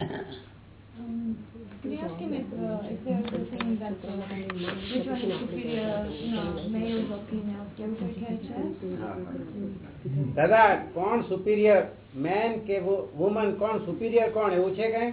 Um, could you ask him if, uh, if there's a thing that uh, which one is superior, you know, males or females? કેવું કઈ કહે છે? દાદા કોણ superior man કે woman કોણ superior કોણ એવું છે કઈ